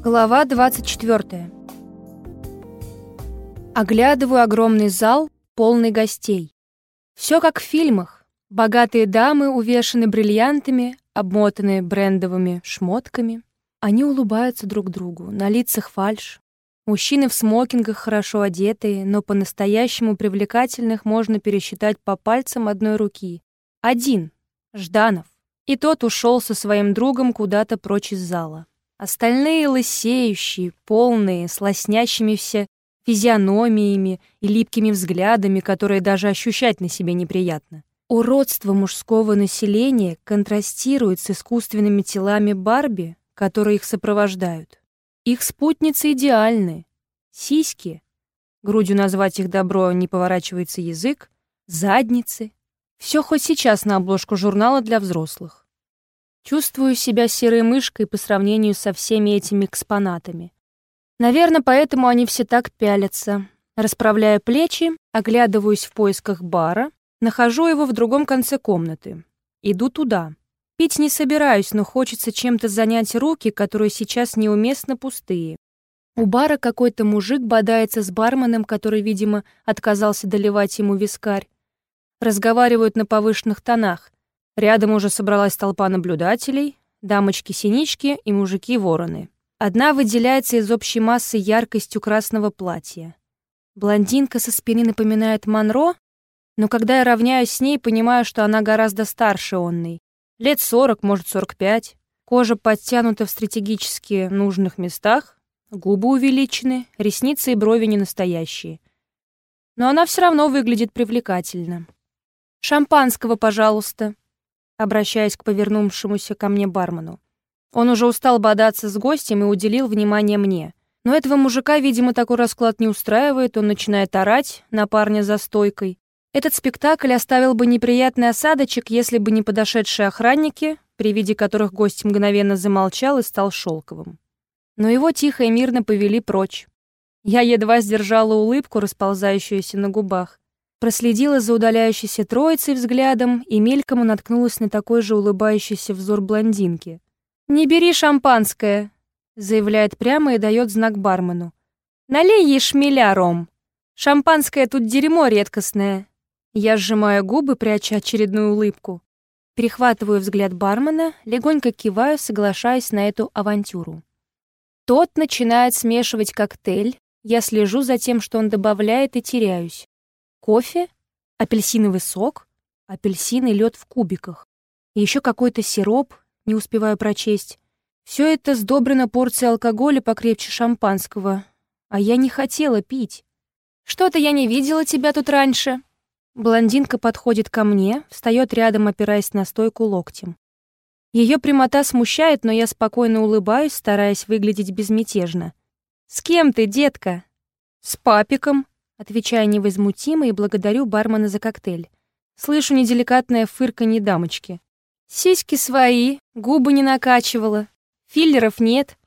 Глава 24. Оглядываю огромный зал, полный гостей. Все как в фильмах. Богатые дамы увешаны бриллиантами, обмотанные брендовыми шмотками. Они улыбаются друг другу, на лицах фальшь. Мужчины в смокингах хорошо одетые, но по-настоящему привлекательных можно пересчитать по пальцам одной руки. Один — Жданов. И тот ушел со своим другом куда-то прочь из зала. Остальные лысеющие, полные, с лоснящимися физиономиями и липкими взглядами, которые даже ощущать на себе неприятно. Уродство мужского населения контрастирует с искусственными телами Барби, которые их сопровождают. Их спутницы идеальны. Сиськи, грудью назвать их добро не поворачивается язык, задницы. Все хоть сейчас на обложку журнала для взрослых. Чувствую себя серой мышкой по сравнению со всеми этими экспонатами. Наверное, поэтому они все так пялятся. Расправляя плечи, оглядываюсь в поисках бара, нахожу его в другом конце комнаты. Иду туда. Пить не собираюсь, но хочется чем-то занять руки, которые сейчас неуместно пустые. У бара какой-то мужик бодается с барменом, который, видимо, отказался доливать ему вискарь. Разговаривают на повышенных тонах. Рядом уже собралась толпа наблюдателей, дамочки-синички и мужики-вороны. Одна выделяется из общей массы яркостью красного платья. Блондинка со спины напоминает Монро, но когда я равняюсь с ней, понимаю, что она гораздо старше онной. Лет 40, может, 45. Кожа подтянута в стратегически нужных местах, губы увеличены, ресницы и брови не настоящие. Но она все равно выглядит привлекательно. «Шампанского, пожалуйста», обращаясь к повернувшемуся ко мне бармену. Он уже устал бодаться с гостем и уделил внимание мне. Но этого мужика, видимо, такой расклад не устраивает, он начинает орать на парня за стойкой. Этот спектакль оставил бы неприятный осадочек, если бы не подошедшие охранники, при виде которых гость мгновенно замолчал и стал шелковым. Но его тихо и мирно повели прочь. Я едва сдержала улыбку, расползающуюся на губах. Проследила за удаляющейся троицей взглядом и мельком наткнулась на такой же улыбающийся взор блондинки. «Не бери шампанское», — заявляет прямо и дает знак бармену. «Налей ей шмеля, Ром. Шампанское тут дерьмо редкостное». Я сжимаю губы, пряча очередную улыбку. Перехватываю взгляд бармена, легонько киваю, соглашаясь на эту авантюру. Тот начинает смешивать коктейль, я слежу за тем, что он добавляет, и теряюсь. Кофе, апельсиновый сок, апельсин лед в кубиках. И еще какой-то сироп, не успеваю прочесть. Все это сдобрено порцией алкоголя покрепче шампанского. А я не хотела пить. Что-то я не видела тебя тут раньше. Блондинка подходит ко мне, встает рядом, опираясь на стойку локтем. Ее прямота смущает, но я спокойно улыбаюсь, стараясь выглядеть безмятежно. «С кем ты, детка?» «С папиком», Отвечаю невозмутимо и благодарю бармена за коктейль. Слышу неделикатное фырканье дамочки. Сиськи свои, губы не накачивала. Филлеров нет.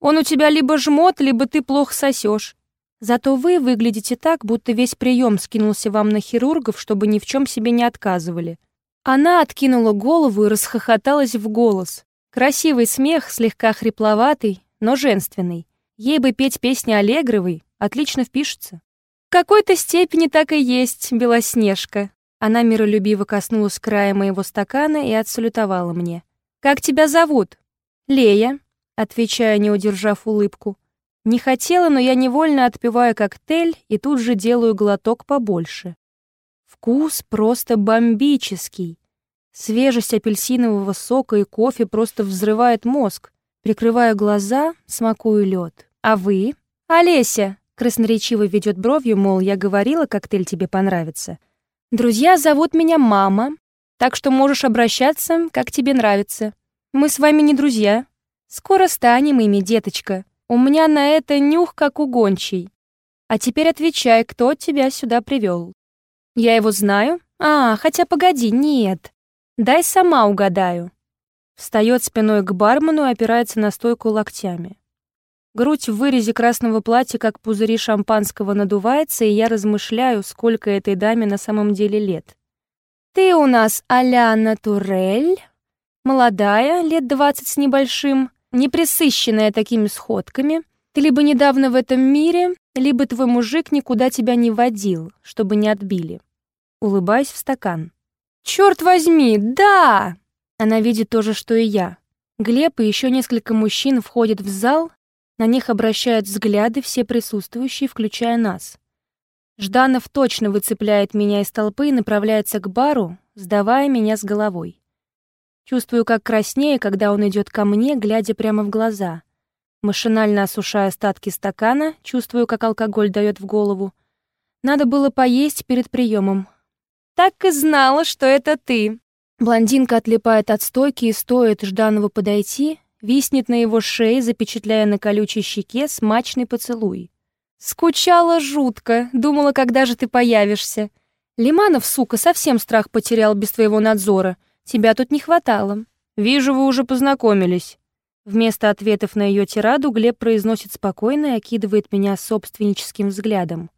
Он у тебя либо жмот, либо ты плохо сосешь. Зато вы выглядите так, будто весь прием скинулся вам на хирургов, чтобы ни в чем себе не отказывали. Она откинула голову и расхохоталась в голос. Красивый смех, слегка хрипловатый, но женственный. Ей бы петь песни Аллегровой, отлично впишется. В какой-то степени так и есть, Белоснежка. Она миролюбиво коснулась края моего стакана и отсалютовала мне. «Как тебя зовут?» «Лея», — отвечаю, не удержав улыбку. Не хотела, но я невольно отпиваю коктейль и тут же делаю глоток побольше. Вкус просто бомбический. Свежесть апельсинового сока и кофе просто взрывает мозг. Прикрываю глаза, смакую лед. А вы? Олеся, Красноречиво ведет бровью, мол, я говорила, коктейль тебе понравится. Друзья зовут меня мама, так что можешь обращаться, как тебе нравится. Мы с вами не друзья. Скоро станем ими, деточка. У меня на это нюх, как у гончей. А теперь отвечай, кто тебя сюда привел. Я его знаю? А, хотя погоди, нет. Дай сама угадаю. Встает спиной к бармену и опирается на стойку локтями. Грудь в вырезе красного платья, как пузыри шампанского, надувается, и я размышляю, сколько этой даме на самом деле лет. «Ты у нас а-ля Натурель, молодая, лет двадцать с небольшим, не присыщенная такими сходками, ты либо недавно в этом мире, либо твой мужик никуда тебя не водил, чтобы не отбили. Улыбаясь в стакан. «Черт возьми, да!» Она видит то же, что и я. Глеб и еще несколько мужчин входят в зал, на них обращают взгляды все присутствующие, включая нас. Жданов точно выцепляет меня из толпы и направляется к бару, сдавая меня с головой. Чувствую, как краснее, когда он идет ко мне, глядя прямо в глаза. Машинально осушая остатки стакана, чувствую, как алкоголь дает в голову. Надо было поесть перед приемом. «Так и знала, что это ты!» Блондинка отлипает от стойки и стоит Жданову подойти, виснет на его шее, запечатляя на колючей щеке смачный поцелуй. Скучала жутко, думала, когда же ты появишься. Лиманов, сука, совсем страх потерял без твоего надзора. Тебя тут не хватало. Вижу, вы уже познакомились. Вместо ответов на ее тираду Глеб произносит спокойно и окидывает меня собственническим взглядом.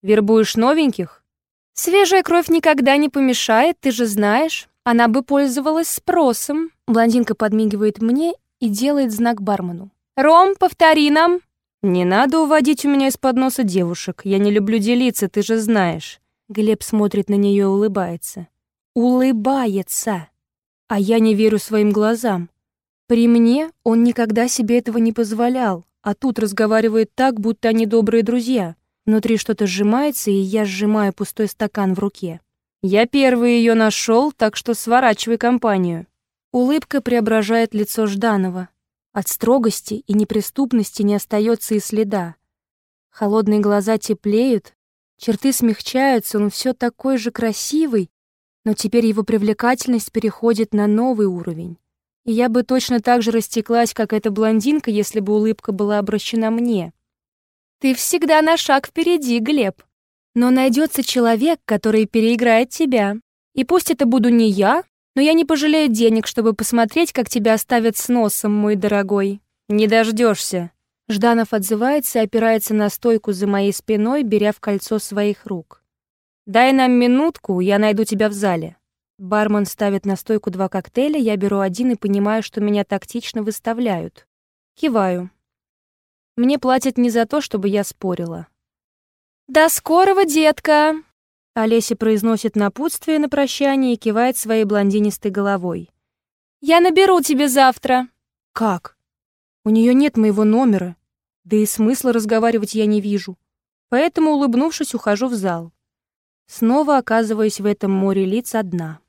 «Вербуешь новеньких?» «Свежая кровь никогда не помешает, ты же знаешь. Она бы пользовалась спросом». Блондинка подмигивает мне и делает знак бармену. «Ром, повтори нам!» «Не надо уводить у меня из-под носа девушек. Я не люблю делиться, ты же знаешь». Глеб смотрит на нее и улыбается. Улыбается. А я не верю своим глазам. При мне он никогда себе этого не позволял, а тут разговаривает так, будто они добрые друзья. Внутри что-то сжимается, и я сжимаю пустой стакан в руке. Я первый ее нашел, так что сворачивай компанию. Улыбка преображает лицо Жданова. От строгости и неприступности не остается и следа. Холодные глаза теплеют, черты смягчаются, он все такой же красивый, но теперь его привлекательность переходит на новый уровень. И я бы точно так же растеклась, как эта блондинка, если бы улыбка была обращена мне. Ты всегда на шаг впереди, Глеб. Но найдется человек, который переиграет тебя. И пусть это буду не я, но я не пожалею денег, чтобы посмотреть, как тебя оставят с носом, мой дорогой. Не дождешься. Жданов отзывается и опирается на стойку за моей спиной, беря в кольцо своих рук. «Дай нам минутку, я найду тебя в зале». Бармен ставит на стойку два коктейля, я беру один и понимаю, что меня тактично выставляют. Киваю. Мне платят не за то, чтобы я спорила. «До скорого, детка!» Олеся произносит напутствие на прощание и кивает своей блондинистой головой. «Я наберу тебе завтра». «Как? У нее нет моего номера. Да и смысла разговаривать я не вижу. Поэтому, улыбнувшись, ухожу в зал. Снова оказываюсь в этом море лиц одна.